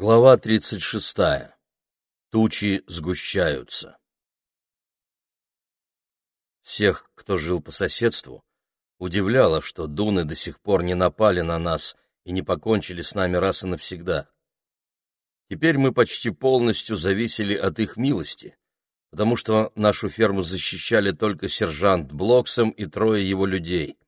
Глава 36. Тучи сгущаются. Всех, кто жил по соседству, удивляло, что дуны до сих пор не напали на нас и не покончили с нами раз и навсегда. Теперь мы почти полностью зависели от их милости, потому что нашу ферму защищали только сержант Блоксом и трое его людей.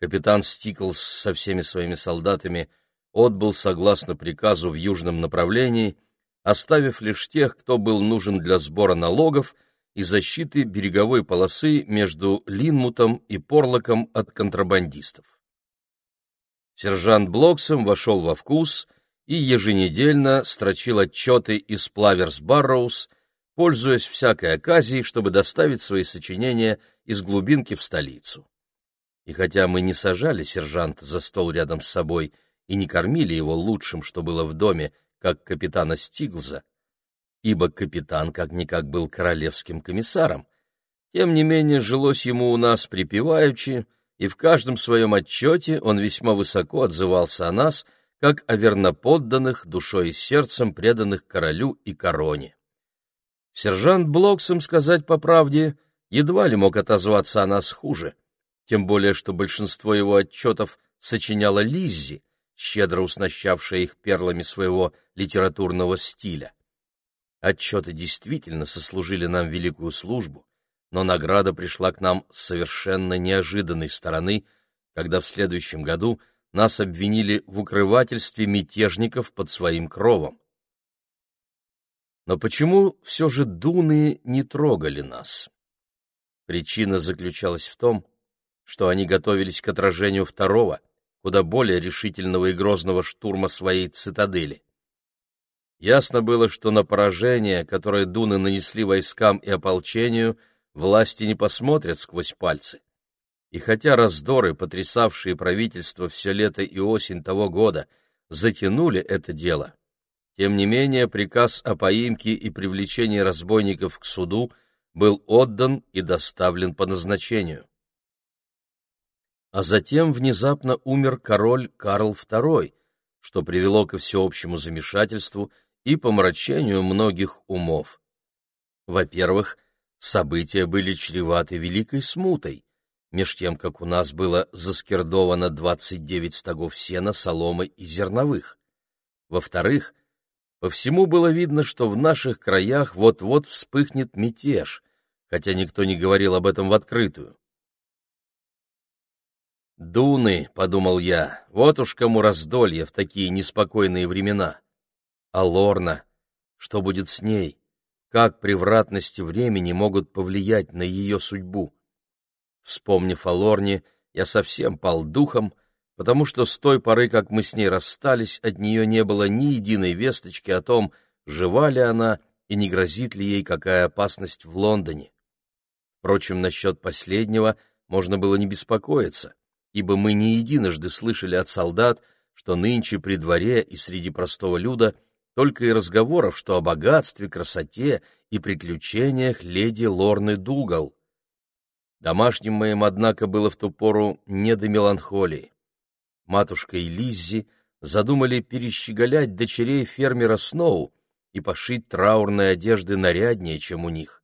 Капитан Стиклс со всеми своими солдатами — отбыл согласно приказу в южном направлении, оставив лишь тех, кто был нужен для сбора налогов и защиты береговой полосы между Линмутом и Порлоком от контрабандистов. Сержант Блоксом вошел во вкус и еженедельно строчил отчеты из Плаверс Барроуз, пользуясь всякой оказией, чтобы доставить свои сочинения из глубинки в столицу. И хотя мы не сажали сержанта за стол рядом с собой, и не кормили его лучшим, что было в доме, как капитана Стиглза, ибо капитан как-никак был королевским комиссаром. Тем не менее, жилось ему у нас припеваючи, и в каждом своем отчете он весьма высоко отзывался о нас, как о верноподданных, душой и сердцем преданных королю и короне. Сержант Блоксом, сказать по правде, едва ли мог отозваться о нас хуже, тем более что большинство его отчетов сочиняла Лиззи, щедро уснащавшая их перлами своего литературного стиля. Отчеты действительно сослужили нам великую службу, но награда пришла к нам с совершенно неожиданной стороны, когда в следующем году нас обвинили в укрывательстве мятежников под своим кровом. Но почему все же дуны не трогали нас? Причина заключалась в том, что они готовились к отражению второго, куда более решительного и грозного штурма своей цитадели. Ясно было, что на поражение, которое дуны нанесли войскам и ополчению, власти не посмотрят сквозь пальцы. И хотя раздоры, потрясавшие правительство все лето и осень того года, затянули это дело, тем не менее приказ о поимке и привлечении разбойников к суду был отдан и доставлен по назначению а затем внезапно умер король Карл II, что привело ко всеобщему замешательству и помрачению многих умов. Во-первых, события были чреваты великой смутой, меж тем, как у нас было заскирдовано 29 стогов сена, соломы и зерновых. Во-вторых, по всему было видно, что в наших краях вот-вот вспыхнет мятеж, хотя никто не говорил об этом в открытую. «Дуны», — подумал я, — «вот уж кому раздолье в такие неспокойные времена». А Лорна, что будет с ней? Как превратности времени могут повлиять на ее судьбу? Вспомнив о Лорне, я совсем пал духом, потому что с той поры, как мы с ней расстались, от нее не было ни единой весточки о том, жива ли она и не грозит ли ей какая опасность в Лондоне. Впрочем, насчет последнего можно было не беспокоиться ибо мы не единожды слышали от солдат, что нынче при дворе и среди простого люда только и разговоров, что о богатстве, красоте и приключениях леди Лорны Дугал. Домашним моим, однако, было в ту пору не до меланхолии. Матушка и Лиззи задумали перещеголять дочерей фермера Сноу и пошить траурные одежды наряднее, чем у них.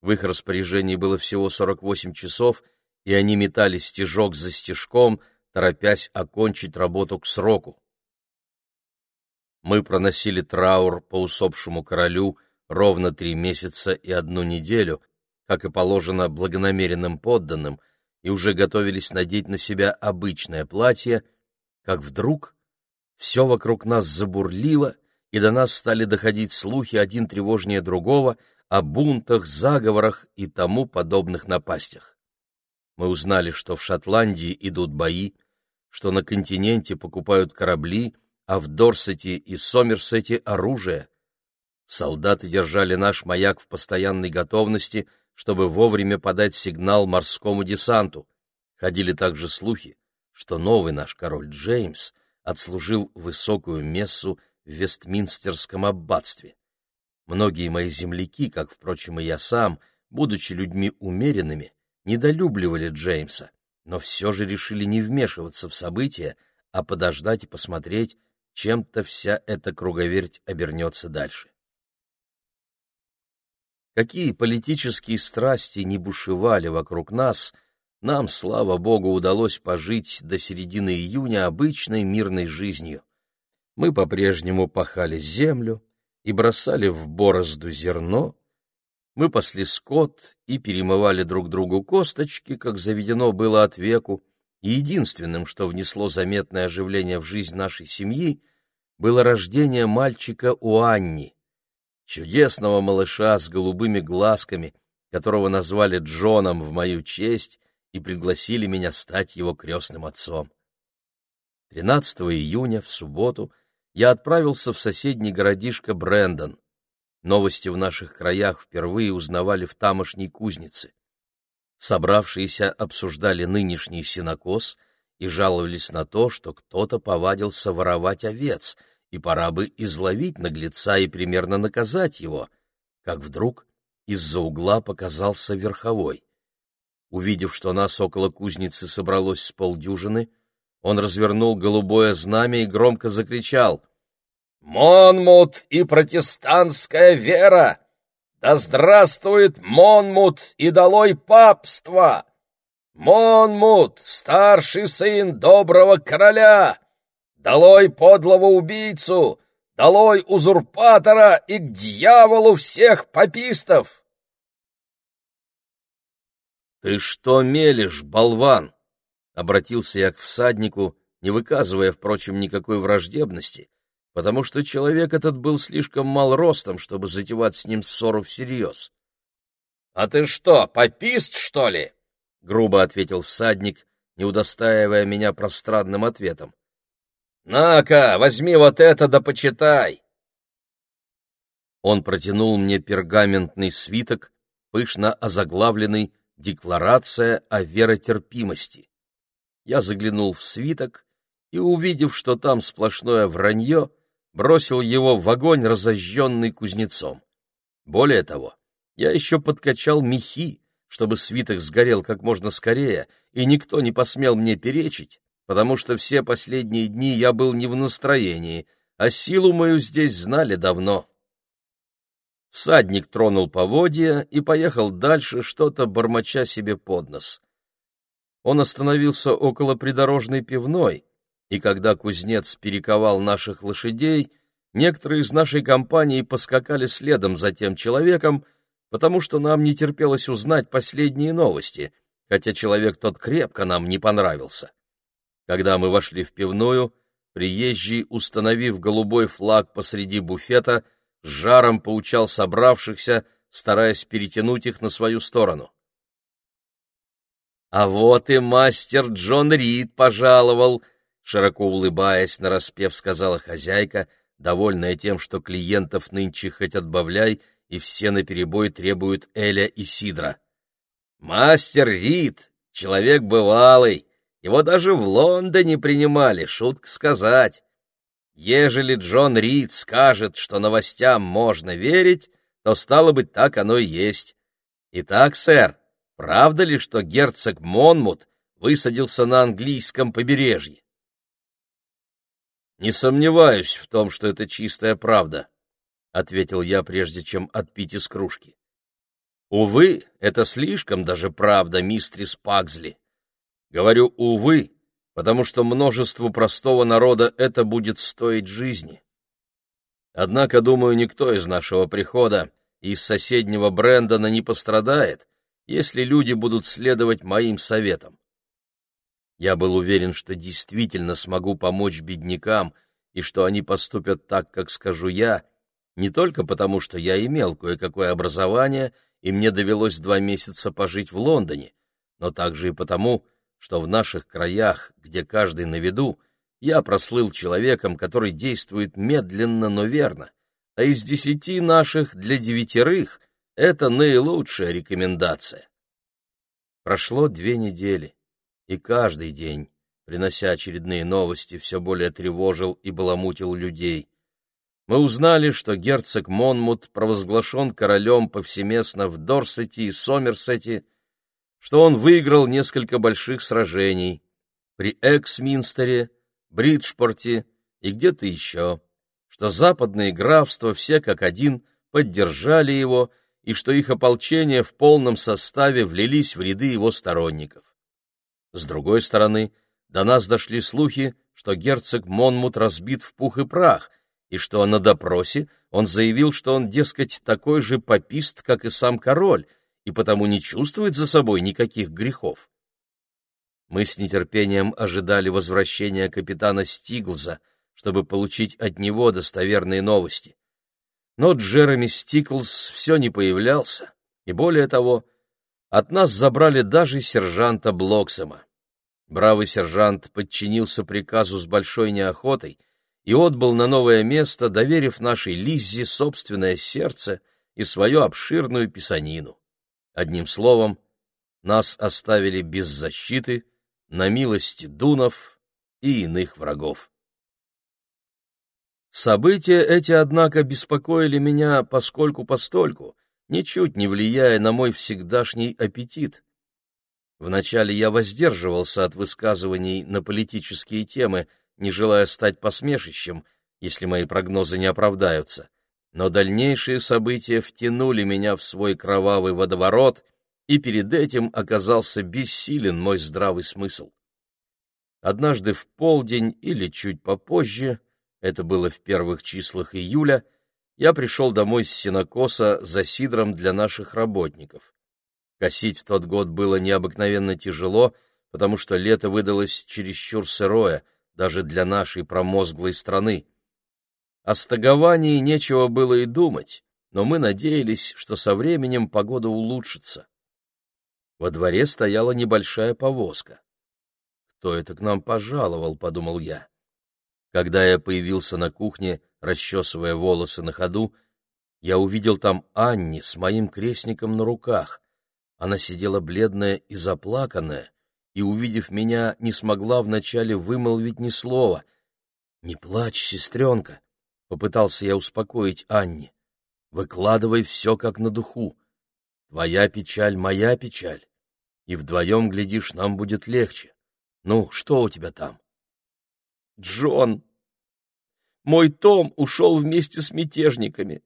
В их распоряжении было всего 48 часов — и они метали стежок за стежком, торопясь окончить работу к сроку. Мы проносили траур по усопшему королю ровно три месяца и одну неделю, как и положено благонамеренным подданным, и уже готовились надеть на себя обычное платье, как вдруг все вокруг нас забурлило, и до нас стали доходить слухи один тревожнее другого о бунтах, заговорах и тому подобных напастях. Мы узнали, что в Шотландии идут бои, что на континенте покупают корабли, а в Дорсете и Сомерсете оружие. Солдаты держали наш маяк в постоянной готовности, чтобы вовремя подать сигнал морскому десанту. Ходили также слухи, что новый наш король Джеймс отслужил высокую мессу в Вестминстерском аббатстве. Многие мои земляки, как, впрочем, и я сам, будучи людьми умеренными, недолюбливали Джеймса, но все же решили не вмешиваться в события, а подождать и посмотреть, чем-то вся эта круговерть обернется дальше. Какие политические страсти не бушевали вокруг нас, нам, слава богу, удалось пожить до середины июня обычной мирной жизнью. Мы по-прежнему пахали землю и бросали в борозду зерно, мы пасли скот и перемывали друг другу косточки, как заведено было от веку, и единственным, что внесло заметное оживление в жизнь нашей семьи, было рождение мальчика у Анни, чудесного малыша с голубыми глазками, которого назвали Джоном в мою честь и пригласили меня стать его крестным отцом. 13 июня, в субботу, я отправился в соседний городишко Брэндон. Новости в наших краях впервые узнавали в тамошней кузнице. Собравшиеся обсуждали нынешний синокос и жаловались на то, что кто-то повадился воровать овец, и пора бы изловить наглеца и примерно наказать его, как вдруг из-за угла показался верховой. Увидев, что нас около кузницы собралось с полдюжины, он развернул голубое знамя и громко закричал Монмут и протестантская вера! Да здравствует Монмут и долой папство! Монмут, старший сын доброго короля! Долой подлого убийцу! Долой узурпатора и к дьяволу всех папистов! «Ты что мелешь, болван?» — обратился я к всаднику, не выказывая, впрочем, никакой враждебности, потому что человек этот был слишком мал ростом, чтобы затевать с ним ссору всерьез. — А ты что, попист, что ли? — грубо ответил всадник, не удостаивая меня пространным ответом. — На-ка, возьми вот это да почитай! Он протянул мне пергаментный свиток, пышно озаглавленный «Декларация о веротерпимости». Я заглянул в свиток и, увидев, что там сплошное вранье, бросил его в огонь, разожженный кузнецом. Более того, я еще подкачал мехи, чтобы свиток сгорел как можно скорее, и никто не посмел мне перечить, потому что все последние дни я был не в настроении, а силу мою здесь знали давно. Всадник тронул поводья и поехал дальше, что-то бормоча себе под нос. Он остановился около придорожной пивной, и когда кузнец перековал наших лошадей, некоторые из нашей компании поскакали следом за тем человеком, потому что нам не терпелось узнать последние новости, хотя человек тот крепко нам не понравился. Когда мы вошли в пивную, приезжий, установив голубой флаг посреди буфета, с жаром поучал собравшихся, стараясь перетянуть их на свою сторону. «А вот и мастер Джон Рид пожаловал», широко улыбаясь, нараспев сказала хозяйка, довольная тем, что клиентов нынче хоть отбавляй, и все наперебой требуют Эля и Сидра. «Мастер Рид, человек бывалый, его даже в Лондоне принимали, шутка сказать. Ежели Джон Рид скажет, что новостям можно верить, то, стало быть, так оно и есть. Итак, сэр, правда ли, что герцог Монмут высадился на английском побережье? «Не сомневаюсь в том, что это чистая правда», — ответил я, прежде чем отпить из кружки. «Увы, это слишком даже правда, мистрис Пагзли. Говорю «увы», потому что множеству простого народа это будет стоить жизни. Однако, думаю, никто из нашего прихода из соседнего Брэндона не пострадает, если люди будут следовать моим советам. Я был уверен, что действительно смогу помочь беднякам и что они поступят так, как скажу я, не только потому, что я имел кое-какое образование и мне довелось два месяца пожить в Лондоне, но также и потому, что в наших краях, где каждый на виду, я прослыл человеком, который действует медленно, но верно, а из десяти наших для девятерых это наилучшая рекомендация. Прошло две недели и каждый день, принося очередные новости, все более тревожил и баламутил людей. Мы узнали, что герцог Монмут провозглашен королем повсеместно в Дорсете и Сомерсете, что он выиграл несколько больших сражений при Эксминстере, Бриджпорте, и где-то еще, что западные графства все как один поддержали его и что их ополчение в полном составе влились в ряды его сторонников. С другой стороны, до нас дошли слухи, что герцог Монмут разбит в пух и прах, и что на допросе он заявил, что он, дескать, такой же попист, как и сам король, и потому не чувствует за собой никаких грехов. Мы с нетерпением ожидали возвращения капитана Стиглза, чтобы получить от него достоверные новости. Но Джереми Стиклз все не появлялся, и более того, от нас забрали даже сержанта Блоксома. Бравый сержант подчинился приказу с большой неохотой и отбыл на новое место, доверив нашей Лиззе собственное сердце и свою обширную писанину. Одним словом, нас оставили без защиты, на милости дунов и иных врагов. События эти, однако, беспокоили меня поскольку-постольку, ничуть не влияя на мой всегдашний аппетит. Вначале я воздерживался от высказываний на политические темы, не желая стать посмешищем, если мои прогнозы не оправдаются. Но дальнейшие события втянули меня в свой кровавый водоворот, и перед этим оказался бессилен мой здравый смысл. Однажды в полдень или чуть попозже, это было в первых числах июля, я пришел домой с сенокоса за сидром для наших работников. Косить в тот год было необыкновенно тяжело, потому что лето выдалось чересчур сырое, даже для нашей промозглой страны. О стоговании нечего было и думать, но мы надеялись, что со временем погода улучшится. Во дворе стояла небольшая повозка. «Кто это к нам пожаловал?» — подумал я. Когда я появился на кухне, расчесывая волосы на ходу, я увидел там Анни с моим крестником на руках. Она сидела бледная и заплаканная, и, увидев меня, не смогла вначале вымолвить ни слова. «Не плачь, сестренка!» — попытался я успокоить Анни. «Выкладывай все как на духу. Твоя печаль — моя печаль, и вдвоем, глядишь, нам будет легче. Ну, что у тебя там?» «Джон! Мой Том ушел вместе с мятежниками.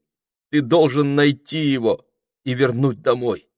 Ты должен найти его и вернуть домой».